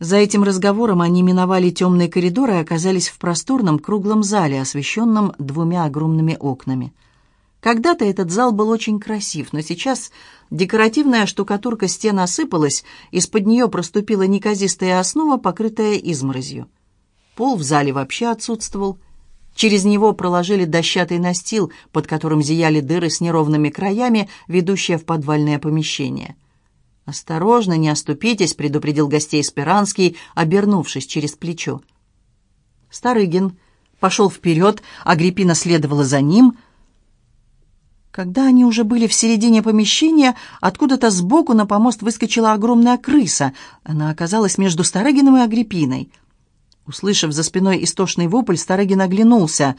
За этим разговором они миновали темный коридор и оказались в просторном круглом зале, освещенном двумя огромными окнами. Когда-то этот зал был очень красив, но сейчас декоративная штукатурка стен осыпалась, из-под нее проступила неказистая основа, покрытая изморозью. Пол в зале вообще отсутствовал. Через него проложили дощатый настил, под которым зияли дыры с неровными краями, ведущие в подвальное помещение. «Осторожно, не оступитесь», — предупредил гостей Спиранский, обернувшись через плечо. Старыгин пошел вперед, Агриппина следовала за ним. Когда они уже были в середине помещения, откуда-то сбоку на помост выскочила огромная крыса. Она оказалась между Старыгином и Агриппиной. Услышав за спиной истошный вопль, Старыгин оглянулся.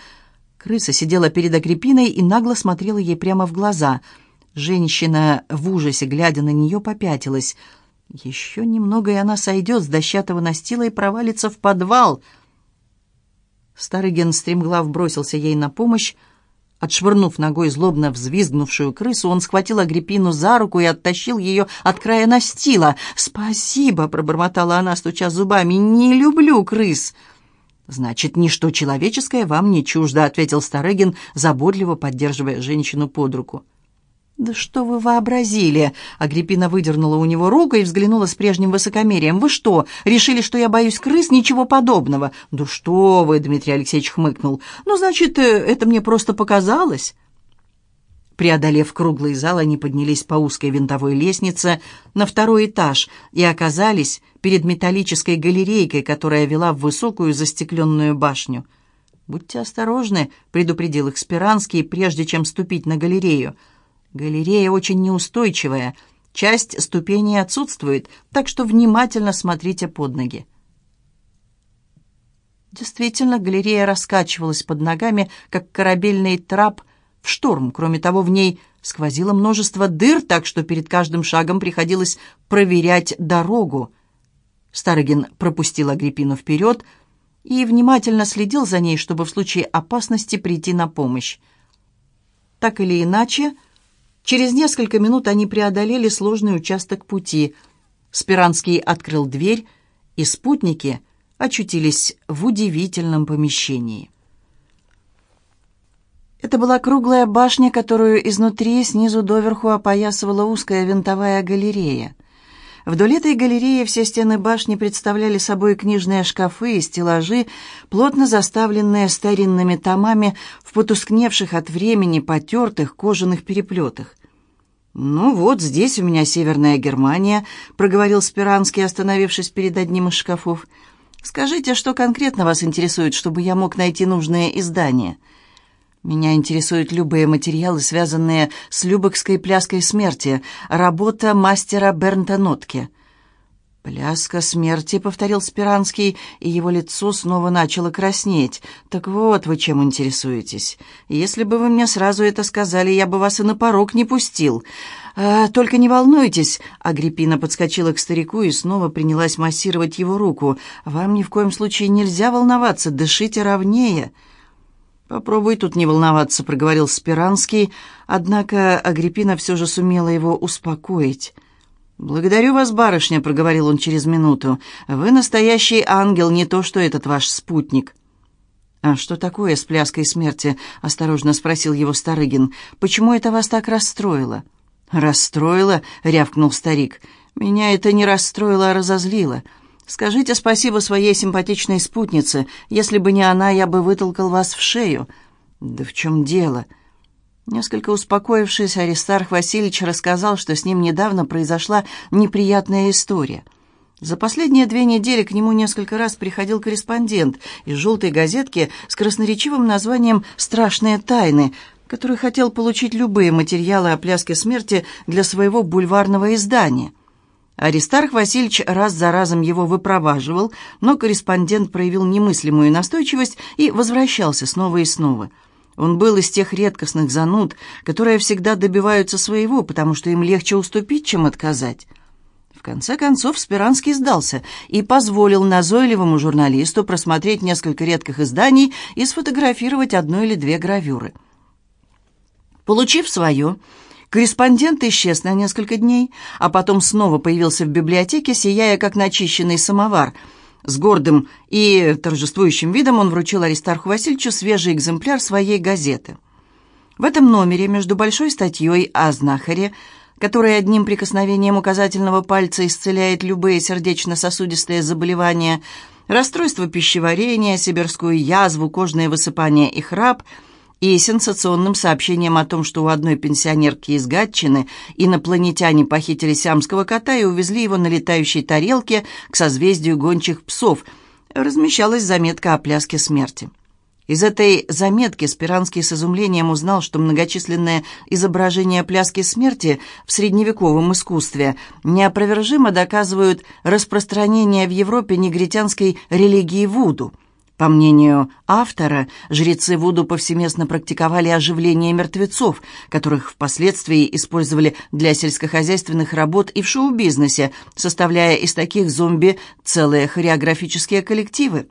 Крыса сидела перед Агриппиной и нагло смотрела ей прямо в глаза — Женщина в ужасе, глядя на нее, попятилась. Еще немного, и она сойдет с дощатого настила и провалится в подвал. Старый стремглав бросился ей на помощь. Отшвырнув ногой злобно взвизгнувшую крысу, он схватил Агриппину за руку и оттащил ее от края настила. «Спасибо!» — пробормотала она, стуча зубами. «Не люблю крыс!» «Значит, ничто человеческое вам не чуждо», — ответил Старыгин, заботливо поддерживая женщину под руку. «Да что вы вообразили?» Агриппина выдернула у него руку и взглянула с прежним высокомерием. «Вы что, решили, что я боюсь крыс? Ничего подобного!» «Да что вы!» — Дмитрий Алексеевич хмыкнул. «Ну, значит, э, это мне просто показалось!» Преодолев круглый зал, они поднялись по узкой винтовой лестнице на второй этаж и оказались перед металлической галерейкой, которая вела в высокую застекленную башню. «Будьте осторожны», — предупредил их Спиранский, прежде чем ступить на галерею. Галерея очень неустойчивая, часть ступеней отсутствует, так что внимательно смотрите под ноги. Действительно, галерея раскачивалась под ногами, как корабельный трап в шторм. Кроме того, в ней сквозило множество дыр, так что перед каждым шагом приходилось проверять дорогу. Старыгин пропустил Агриппину вперед и внимательно следил за ней, чтобы в случае опасности прийти на помощь. Так или иначе, Через несколько минут они преодолели сложный участок пути. Спиранский открыл дверь, и спутники очутились в удивительном помещении. Это была круглая башня, которую изнутри снизу доверху опоясывала узкая винтовая галерея. Вдоль этой галереи все стены башни представляли собой книжные шкафы и стеллажи, плотно заставленные старинными томами в потускневших от времени потертых кожаных переплетах. «Ну вот, здесь у меня Северная Германия», — проговорил Спиранский, остановившись перед одним из шкафов. «Скажите, что конкретно вас интересует, чтобы я мог найти нужное издание?» Меня интересуют любые материалы, связанные с Любекской пляской смерти. Работа мастера Бернта Нотке. «Пляска смерти», — повторил Спиранский, и его лицо снова начало краснеть. «Так вот вы чем интересуетесь. Если бы вы мне сразу это сказали, я бы вас и на порог не пустил. А, только не волнуйтесь», — Агриппина подскочила к старику и снова принялась массировать его руку. «Вам ни в коем случае нельзя волноваться, дышите ровнее». «Попробуй тут не волноваться», — проговорил Спиранский, однако Агриппина все же сумела его успокоить. «Благодарю вас, барышня», — проговорил он через минуту. «Вы настоящий ангел, не то что этот ваш спутник». «А что такое с пляской смерти?» — осторожно спросил его Старыгин. «Почему это вас так расстроило?» «Расстроило?» — рявкнул старик. «Меня это не расстроило, а разозлило. Скажите спасибо своей симпатичной спутнице. Если бы не она, я бы вытолкал вас в шею». «Да в чем дело?» Несколько успокоившись, Аристарх Васильевич рассказал, что с ним недавно произошла неприятная история. За последние две недели к нему несколько раз приходил корреспондент из «желтой газетки» с красноречивым названием «Страшные тайны», который хотел получить любые материалы о пляске смерти для своего бульварного издания – Аристарх Васильевич раз за разом его выпроваживал, но корреспондент проявил немыслимую настойчивость и возвращался снова и снова. Он был из тех редкостных зануд, которые всегда добиваются своего, потому что им легче уступить, чем отказать. В конце концов Спиранский сдался и позволил назойливому журналисту просмотреть несколько редких изданий и сфотографировать одну или две гравюры. Получив свое, Корреспондент исчез на несколько дней, а потом снова появился в библиотеке, сияя как начищенный самовар. С гордым и торжествующим видом он вручил Аристарху Васильевичу свежий экземпляр своей газеты. В этом номере между большой статьей о знахаре, которая одним прикосновением указательного пальца исцеляет любые сердечно-сосудистые заболевания, расстройство пищеварения, сибирскую язву, кожное высыпание и храп – и сенсационным сообщением о том, что у одной пенсионерки из Гатчины инопланетяне похитили сиамского кота и увезли его на летающей тарелке к созвездию гончих псов, размещалась заметка о пляске смерти. Из этой заметки Спиранский с изумлением узнал, что многочисленные изображения пляски смерти в средневековом искусстве неопровержимо доказывают распространение в Европе негритянской религии Вуду – по мнению автора, жрецы Вуду повсеместно практиковали оживление мертвецов, которых впоследствии использовали для сельскохозяйственных работ и в шоу-бизнесе, составляя из таких зомби целые хореографические коллективы.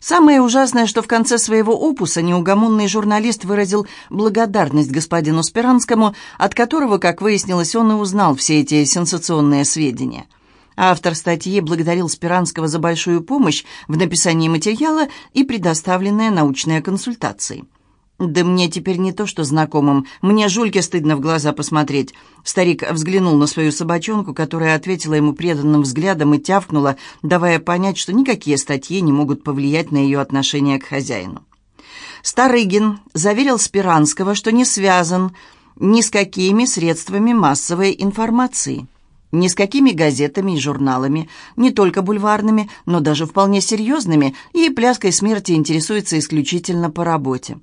Самое ужасное, что в конце своего опуса неугомонный журналист выразил благодарность господину Спиранскому, от которого, как выяснилось, он и узнал все эти сенсационные сведения – Автор статьи благодарил Спиранского за большую помощь в написании материала и предоставленные научные консультации. «Да мне теперь не то, что знакомым. Мне жульке стыдно в глаза посмотреть». Старик взглянул на свою собачонку, которая ответила ему преданным взглядом и тявкнула, давая понять, что никакие статьи не могут повлиять на ее отношение к хозяину. Старыгин заверил Спиранского, что не связан ни с какими средствами массовой информации. Ни с какими газетами и журналами, не только бульварными, но даже вполне серьезными, и пляской смерти интересуется исключительно по работе.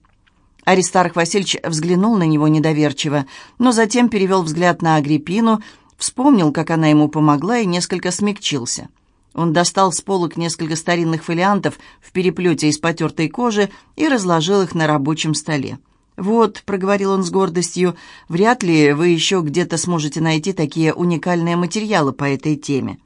Аристарх Васильевич взглянул на него недоверчиво, но затем перевел взгляд на Агриппину, вспомнил, как она ему помогла, и несколько смягчился. Он достал с полок несколько старинных фолиантов в переплете из потертой кожи и разложил их на рабочем столе. «Вот», — проговорил он с гордостью, — «вряд ли вы еще где-то сможете найти такие уникальные материалы по этой теме».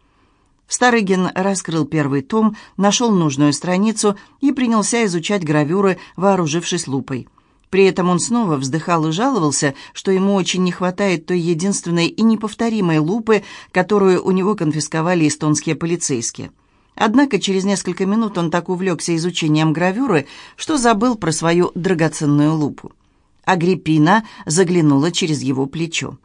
Старыгин раскрыл первый том, нашел нужную страницу и принялся изучать гравюры, вооружившись лупой. При этом он снова вздыхал и жаловался, что ему очень не хватает той единственной и неповторимой лупы, которую у него конфисковали эстонские полицейские. Однако через несколько минут он так увлекся изучением гравюры, что забыл про свою драгоценную лупу. Агриппина заглянула через его плечо.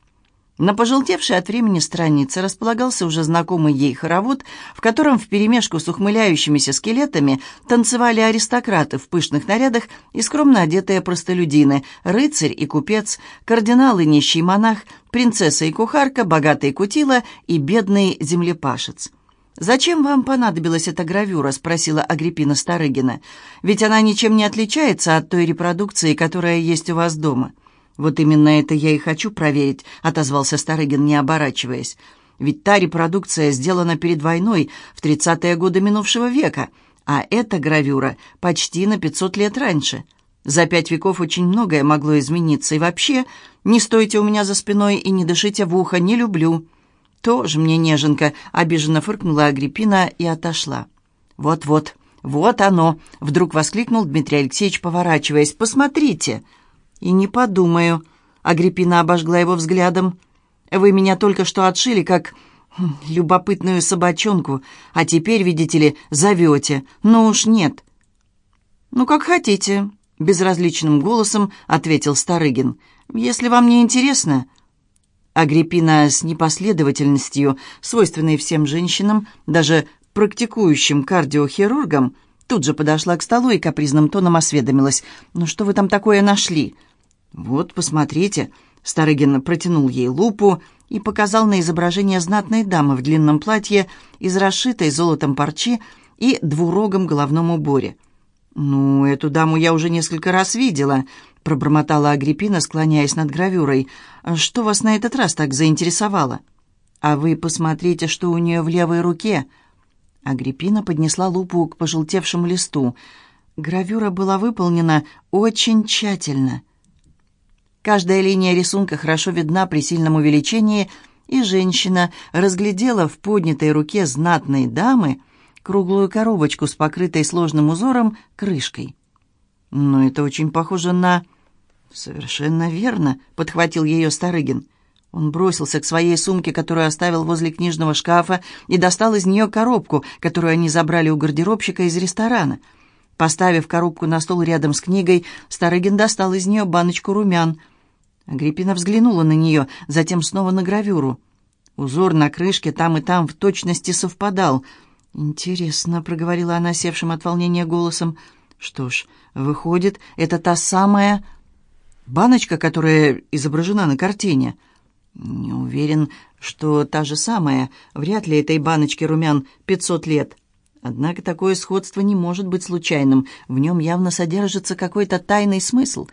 На пожелтевшей от времени странице располагался уже знакомый ей хоровод, в котором вперемешку с ухмыляющимися скелетами танцевали аристократы в пышных нарядах и скромно одетые простолюдины, рыцарь и купец, кардинал и нищий монах, принцесса и кухарка, богатый кутила и бедный землепашец. «Зачем вам понадобилась эта гравюра?» — спросила Агриппина Старыгина. «Ведь она ничем не отличается от той репродукции, которая есть у вас дома». «Вот именно это я и хочу проверить», — отозвался Старыгин, не оборачиваясь. «Ведь та репродукция сделана перед войной, в тридцатые годы минувшего века, а эта гравюра почти на пятьсот лет раньше. За пять веков очень многое могло измениться, и вообще, не стойте у меня за спиной и не дышите в ухо, не люблю». «Тоже мне неженка», — обиженно фыркнула Агриппина и отошла. «Вот-вот, вот оно!» — вдруг воскликнул Дмитрий Алексеевич, поворачиваясь. «Посмотрите!» «И не подумаю», — Агриппина обожгла его взглядом. «Вы меня только что отшили, как хм, любопытную собачонку, а теперь, видите ли, зовете. Ну уж нет». «Ну, как хотите», — безразличным голосом ответил Старыгин. «Если вам не интересно...» Агриппина с непоследовательностью, свойственной всем женщинам, даже практикующим кардиохирургам, тут же подошла к столу и капризным тоном осведомилась. «Ну что вы там такое нашли?» «Вот, посмотрите». Старыгин протянул ей лупу и показал на изображение знатной дамы в длинном платье из расшитой золотом парчи и двурогом головном уборе. «Ну, эту даму я уже несколько раз видела», — пробормотала Агриппина, склоняясь над гравюрой. «Что вас на этот раз так заинтересовало?» «А вы посмотрите, что у нее в левой руке». Агриппина поднесла лупу к пожелтевшему листу. Гравюра была выполнена очень тщательно. Каждая линия рисунка хорошо видна при сильном увеличении, и женщина разглядела в поднятой руке знатной дамы круглую коробочку с покрытой сложным узором крышкой. Но это очень похоже на... «Совершенно верно», — подхватил ее Старыгин. Он бросился к своей сумке, которую оставил возле книжного шкафа, и достал из нее коробку, которую они забрали у гардеробщика из ресторана. Поставив коробку на стол рядом с книгой, Старыгин достал из нее баночку румян. Агриппина взглянула на нее, затем снова на гравюру. Узор на крышке там и там в точности совпадал. «Интересно», — проговорила она севшим от волнения голосом. «Что ж, выходит, это та самая баночка, которая изображена на картине». «Не уверен, что та же самая. Вряд ли этой баночке румян пятьсот лет». Однако такое сходство не может быть случайным. В нем явно содержится какой-то тайный смысл.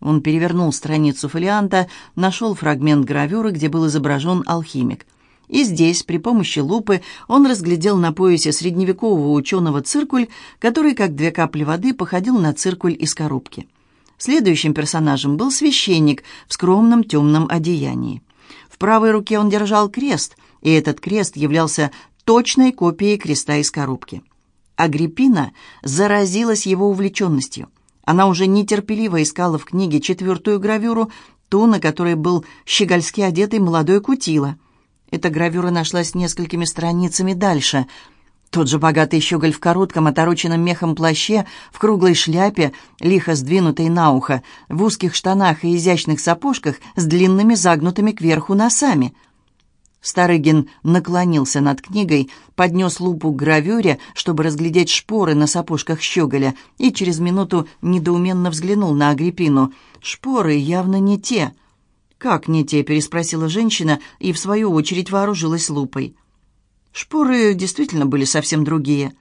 Он перевернул страницу фолианта, нашел фрагмент гравюры, где был изображен алхимик. И здесь, при помощи лупы, он разглядел на поясе средневекового ученого циркуль, который, как две капли воды, походил на циркуль из коробки. Следующим персонажем был священник в скромном темном одеянии правой руке он держал крест, и этот крест являлся точной копией креста из коробки. Агриппина заразилась его увлеченностью. Она уже нетерпеливо искала в книге четвертую гравюру, ту, на которой был щегольски одетый молодой кутила. Эта гравюра нашлась несколькими страницами дальше — тот же богатый щеголь в коротком, отороченном мехом плаще, в круглой шляпе, лихо сдвинутой на ухо, в узких штанах и изящных сапожках с длинными загнутыми кверху носами. Старыгин наклонился над книгой, поднес лупу к гравюре, чтобы разглядеть шпоры на сапожках щеголя, и через минуту недоуменно взглянул на Агриппину. «Шпоры явно не те». «Как не те?» — переспросила женщина и, в свою очередь, вооружилась лупой. Действительно были совсем другие.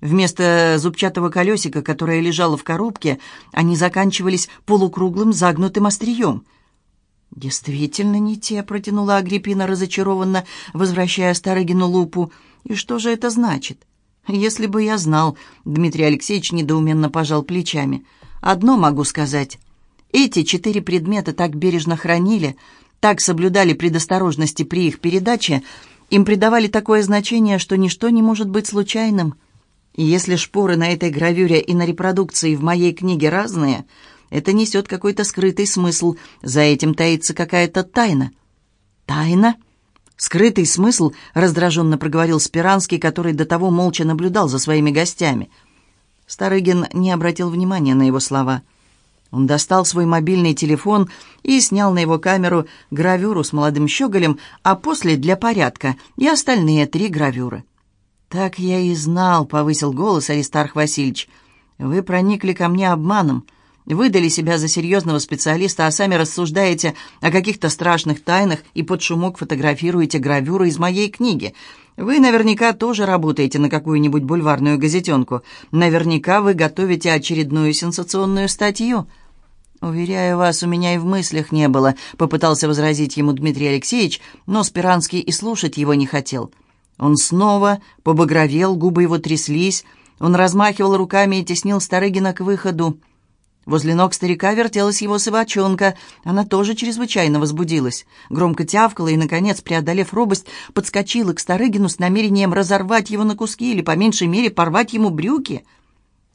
Вместо зубчатого колесика, которое лежало в коробке, они заканчивались полукруглым загнутым острием. «Действительно не те», — протянула Агриппина разочарованно, возвращая Старыгину лупу. «И что же это значит?» «Если бы я знал», — Дмитрий Алексеевич недоуменно пожал плечами. «Одно могу сказать. Эти четыре предмета так бережно хранили, так соблюдали предосторожности при их передаче, им придавали такое значение, что ничто не может быть случайным. И если шпоры на этой гравюре и на репродукции в моей книге разные, это несет какой-то скрытый смысл, за этим таится какая-то тайна. «Тайна?» «Скрытый смысл», — раздраженно проговорил Спиранский, который до того молча наблюдал за своими гостями. Старыгин не обратил внимания на его слова — он достал свой мобильный телефон и снял на его камеру гравюру с молодым щеголем, а после для порядка и остальные три гравюры. «Так я и знал», — повысил голос Аристарх Васильевич. «Вы проникли ко мне обманом, выдали себя за серьезного специалиста, а сами рассуждаете о каких-то страшных тайнах и под шумок фотографируете гравюры из моей книги. Вы наверняка тоже работаете на какую-нибудь бульварную газетенку. Наверняка вы готовите очередную сенсационную статью». «Уверяю вас, у меня и в мыслях не было», — попытался возразить ему Дмитрий Алексеевич, но Спиранский и слушать его не хотел. Он снова побагровел, губы его тряслись, он размахивал руками и теснил Старыгина к выходу. Возле ног старика вертелась его собачонка. Она тоже чрезвычайно возбудилась. Громко тявкала и, наконец, преодолев робость, подскочила к Старыгину с намерением разорвать его на куски или, по меньшей мере, порвать ему брюки.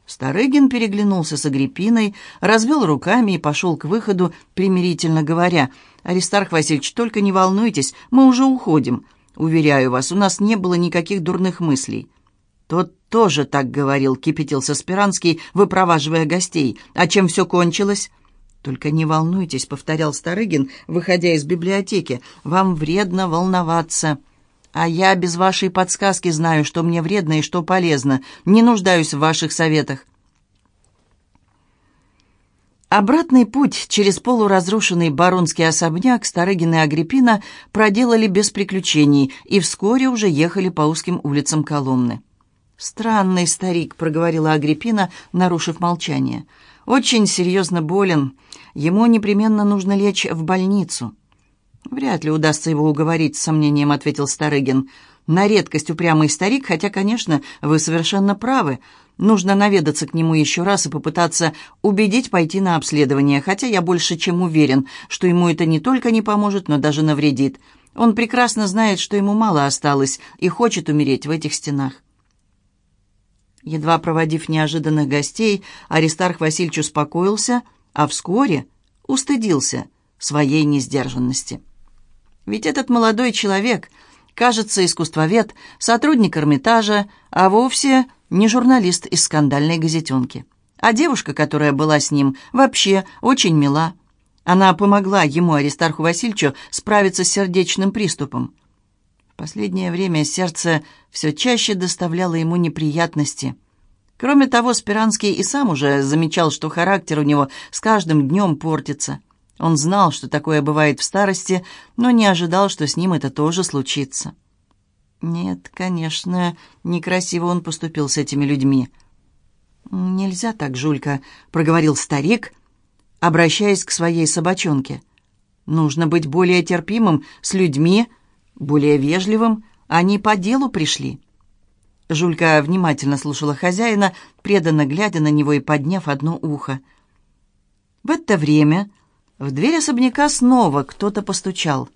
Старыгин переглянулся с Агриппиной, развел руками и пошел к выходу, примирительно говоря, «Аристарх Васильевич, только не волнуйтесь, мы уже уходим. Уверяю вас, у нас не было никаких дурных мыслей». «Тот тоже так говорил», — кипятился Спиранский, выпроваживая гостей. «А чем все кончилось?» «Только не волнуйтесь», — повторял Старыгин, выходя из библиотеки. «Вам вредно волноваться». «А я без вашей подсказки знаю, что мне вредно и что полезно. Не нуждаюсь в ваших советах». Обратный путь через полуразрушенный баронский особняк Старыгин и Агриппина проделали без приключений и вскоре уже ехали по узким улицам Коломны. «Странный старик», — проговорила Агриппина, нарушив молчание. «Очень серьезно болен. Ему непременно нужно лечь в больницу». «Вряд ли удастся его уговорить», — с сомнением ответил Старыгин. «На редкость упрямый старик, хотя, конечно, вы совершенно правы. Нужно наведаться к нему еще раз и попытаться убедить пойти на обследование, хотя я больше чем уверен, что ему это не только не поможет, но даже навредит. Он прекрасно знает, что ему мало осталось и хочет умереть в этих стенах». Едва проводив неожиданных гостей, Аристарх Васильевич успокоился, а вскоре устыдился своей несдержанности. Ведь этот молодой человек, кажется, искусствовед, сотрудник Эрмитажа, а вовсе не журналист из скандальной газетенки. А девушка, которая была с ним, вообще очень мила. Она помогла ему, Аристарху Васильевичу, справиться с сердечным приступом. Последнее время сердце все чаще доставляло ему неприятности. Кроме того, Спиранский и сам уже замечал, что характер у него с каждым днем портится. Он знал, что такое бывает в старости, но не ожидал, что с ним это тоже случится. Нет, конечно, некрасиво он поступил с этими людьми. «Нельзя так, Жулька», — проговорил старик, обращаясь к своей собачонке. «Нужно быть более терпимым с людьми, более вежливым. Они по делу пришли». Жулька внимательно слушала хозяина, преданно глядя на него и подняв одно ухо. В это время в дверь особняка снова кто-то постучал.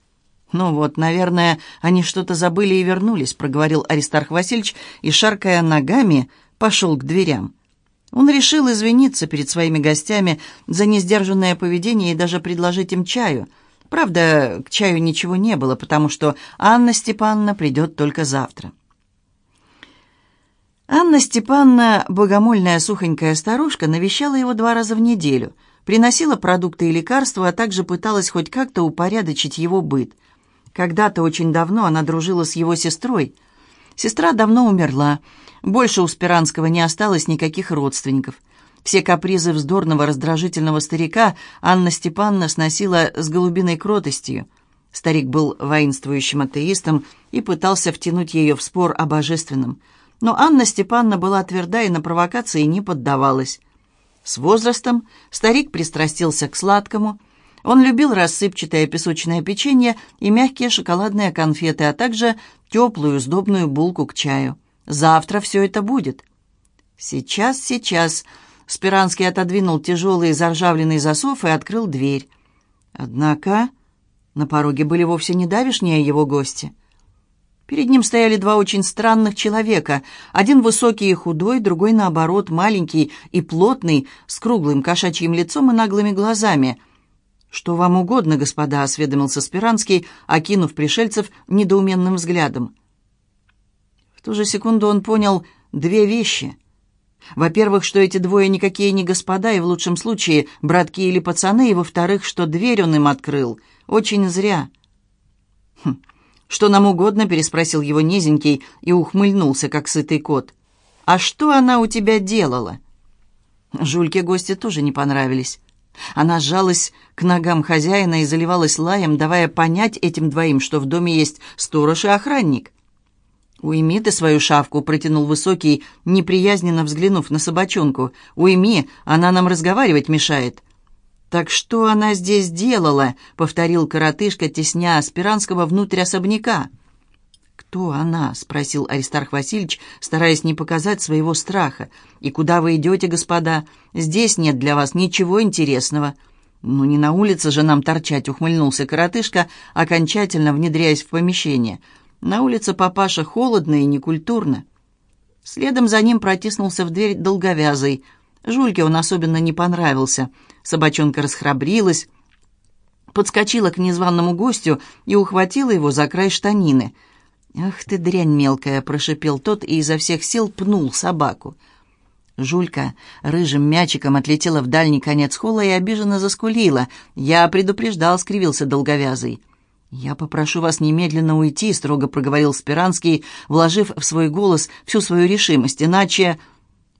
«Ну вот, наверное, они что-то забыли и вернулись», — проговорил Аристарх Васильевич и, шаркая ногами, пошел к дверям. Он решил извиниться перед своими гостями за несдержанное поведение и даже предложить им чаю. Правда, к чаю ничего не было, потому что Анна Степановна придет только завтра. Анна Степановна, богомольная сухонькая старушка, навещала его два раза в неделю, приносила продукты и лекарства, а также пыталась хоть как-то упорядочить его быт. Когда-то очень давно она дружила с его сестрой. Сестра давно умерла, больше у Спиранского не осталось никаких родственников. Все капризы вздорного раздражительного старика Анна Степановна сносила с голубиной кротостью. Старик был воинствующим атеистом и пытался втянуть ее в спор о божественном. Но Анна Степановна была тверда и на провокации не поддавалась. С возрастом старик пристрастился к сладкому. Он любил рассыпчатое песочное печенье и мягкие шоколадные конфеты, а также теплую сдобную булку к чаю. Завтра все это будет. Сейчас, сейчас. Спиранский отодвинул тяжелый заржавленный засов и открыл дверь. Однако на пороге были вовсе не давишние его гости. Перед ним стояли два очень странных человека. Один высокий и худой, другой, наоборот, маленький и плотный, с круглым кошачьим лицом и наглыми глазами. «Что вам угодно, господа?» — осведомился Спиранский, окинув пришельцев недоуменным взглядом ту же секунду он понял две вещи. Во-первых, что эти двое никакие не господа, и в лучшем случае братки или пацаны, и во-вторых, что дверь он им открыл. Очень зря. «Хм, «Что нам угодно?» — переспросил его низенький и ухмыльнулся, как сытый кот. «А что она у тебя делала?» Жульке гости тоже не понравились. Она сжалась к ногам хозяина и заливалась лаем, давая понять этим двоим, что в доме есть сторож и охранник. «Уйми ты свою шавку», — протянул Высокий, неприязненно взглянув на собачонку. «Уйми, она нам разговаривать мешает». «Так что она здесь делала?» — повторил коротышка, тесня Аспиранского внутрь особняка. «Кто она?» — спросил Аристарх Васильевич, стараясь не показать своего страха. «И куда вы идете, господа? Здесь нет для вас ничего интересного». «Ну, не на улице же нам торчать», — ухмыльнулся коротышка, окончательно внедряясь в помещение. На улице папаша холодно и некультурно. Следом за ним протиснулся в дверь долговязый. Жульке он особенно не понравился. Собачонка расхрабрилась, подскочила к незваному гостю и ухватила его за край штанины. «Ах ты, дрянь мелкая!» — прошипел тот и изо всех сил пнул собаку. Жулька рыжим мячиком отлетела в дальний конец холла и обиженно заскулила. «Я предупреждал», — скривился долговязый. «Я попрошу вас немедленно уйти», — строго проговорил Спиранский, вложив в свой голос всю свою решимость. «Иначе...»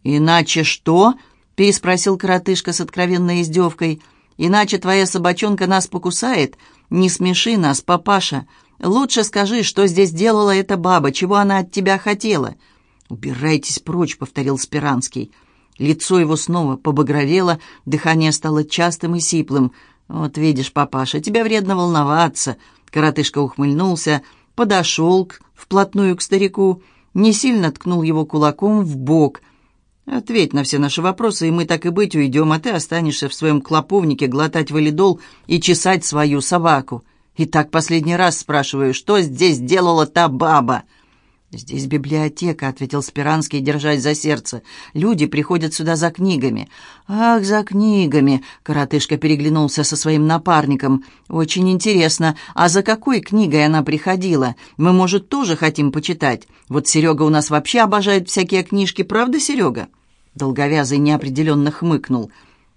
«Иначе что?» — переспросил коротышка с откровенной издевкой. «Иначе твоя собачонка нас покусает? Не смеши нас, папаша. Лучше скажи, что здесь делала эта баба, чего она от тебя хотела». «Убирайтесь прочь», — повторил Спиранский. Лицо его снова побагровело, дыхание стало частым и сиплым. «Вот видишь, папаша, тебе вредно волноваться», Коротышка ухмыльнулся, подошел к, вплотную к старику, не сильно ткнул его кулаком в бок. «Ответь на все наши вопросы, и мы так и быть уйдем, а ты останешься в своем клоповнике глотать валидол и чесать свою собаку. И так последний раз спрашиваю, что здесь делала та баба?» «Здесь библиотека», — ответил Спиранский, держась за сердце. «Люди приходят сюда за книгами». «Ах, за книгами!» — коротышка переглянулся со своим напарником. «Очень интересно, а за какой книгой она приходила? Мы, может, тоже хотим почитать? Вот Серега у нас вообще обожает всякие книжки, правда, Серега?» Долговязый неопределенно хмыкнул.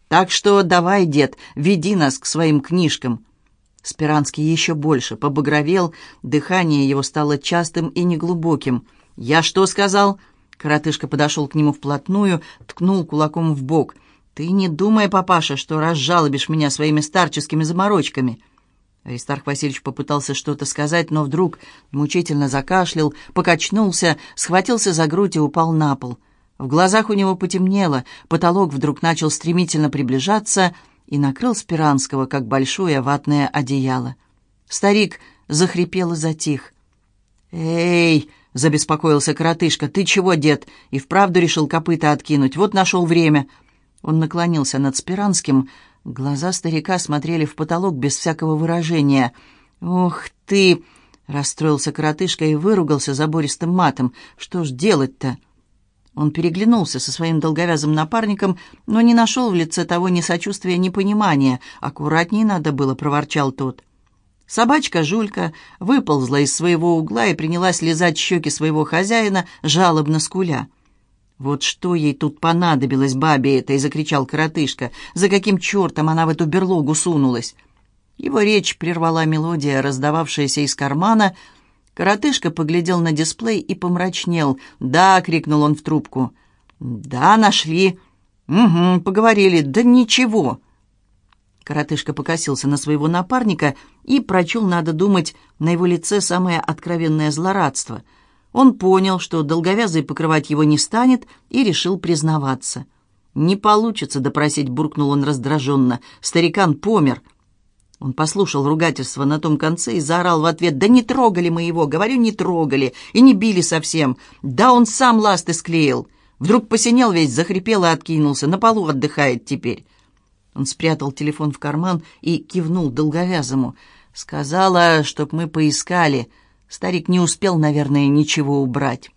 «Так что давай, дед, веди нас к своим книжкам». Спиранский еще больше побагровел, дыхание его стало частым и неглубоким. «Я что сказал?» Коротышка подошел к нему вплотную, ткнул кулаком в бок. «Ты не думай, папаша, что разжалобишь меня своими старческими заморочками». Аристарх Васильевич попытался что-то сказать, но вдруг мучительно закашлял, покачнулся, схватился за грудь и упал на пол. В глазах у него потемнело, потолок вдруг начал стремительно приближаться — и накрыл Спиранского, как большое ватное одеяло. Старик захрипел и затих. «Эй!» — забеспокоился коротышка. «Ты чего, дед? И вправду решил копыта откинуть? Вот нашел время!» Он наклонился над Спиранским. Глаза старика смотрели в потолок без всякого выражения. «Ух ты!» — расстроился коротышка и выругался забористым матом. «Что ж делать-то?» Он переглянулся со своим долговязым напарником, но не нашел в лице того ни сочувствия, ни понимания. «Аккуратнее надо было», — проворчал тот. Собачка Жулька выползла из своего угла и принялась лизать щеки своего хозяина, жалобно скуля. «Вот что ей тут понадобилось бабе этой!» — закричал коротышка. «За каким чертом она в эту берлогу сунулась?» Его речь прервала мелодия, раздававшаяся из кармана — Коротышка поглядел на дисплей и помрачнел. «Да!» — крикнул он в трубку. «Да, нашли!» «Угу, поговорили. Да ничего!» Коротышка покосился на своего напарника и прочел, надо думать, на его лице самое откровенное злорадство. Он понял, что долговязый покрывать его не станет, и решил признаваться. «Не получится допросить», — буркнул он раздраженно. «Старикан помер». Он послушал ругательство на том конце и заорал в ответ, «Да не трогали мы его, говорю, не трогали, и не били совсем. Да он сам ласты склеил. Вдруг посинел весь, захрипел и откинулся, на полу отдыхает теперь». Он спрятал телефон в карман и кивнул долговязому. «Сказала, чтоб мы поискали. Старик не успел, наверное, ничего убрать».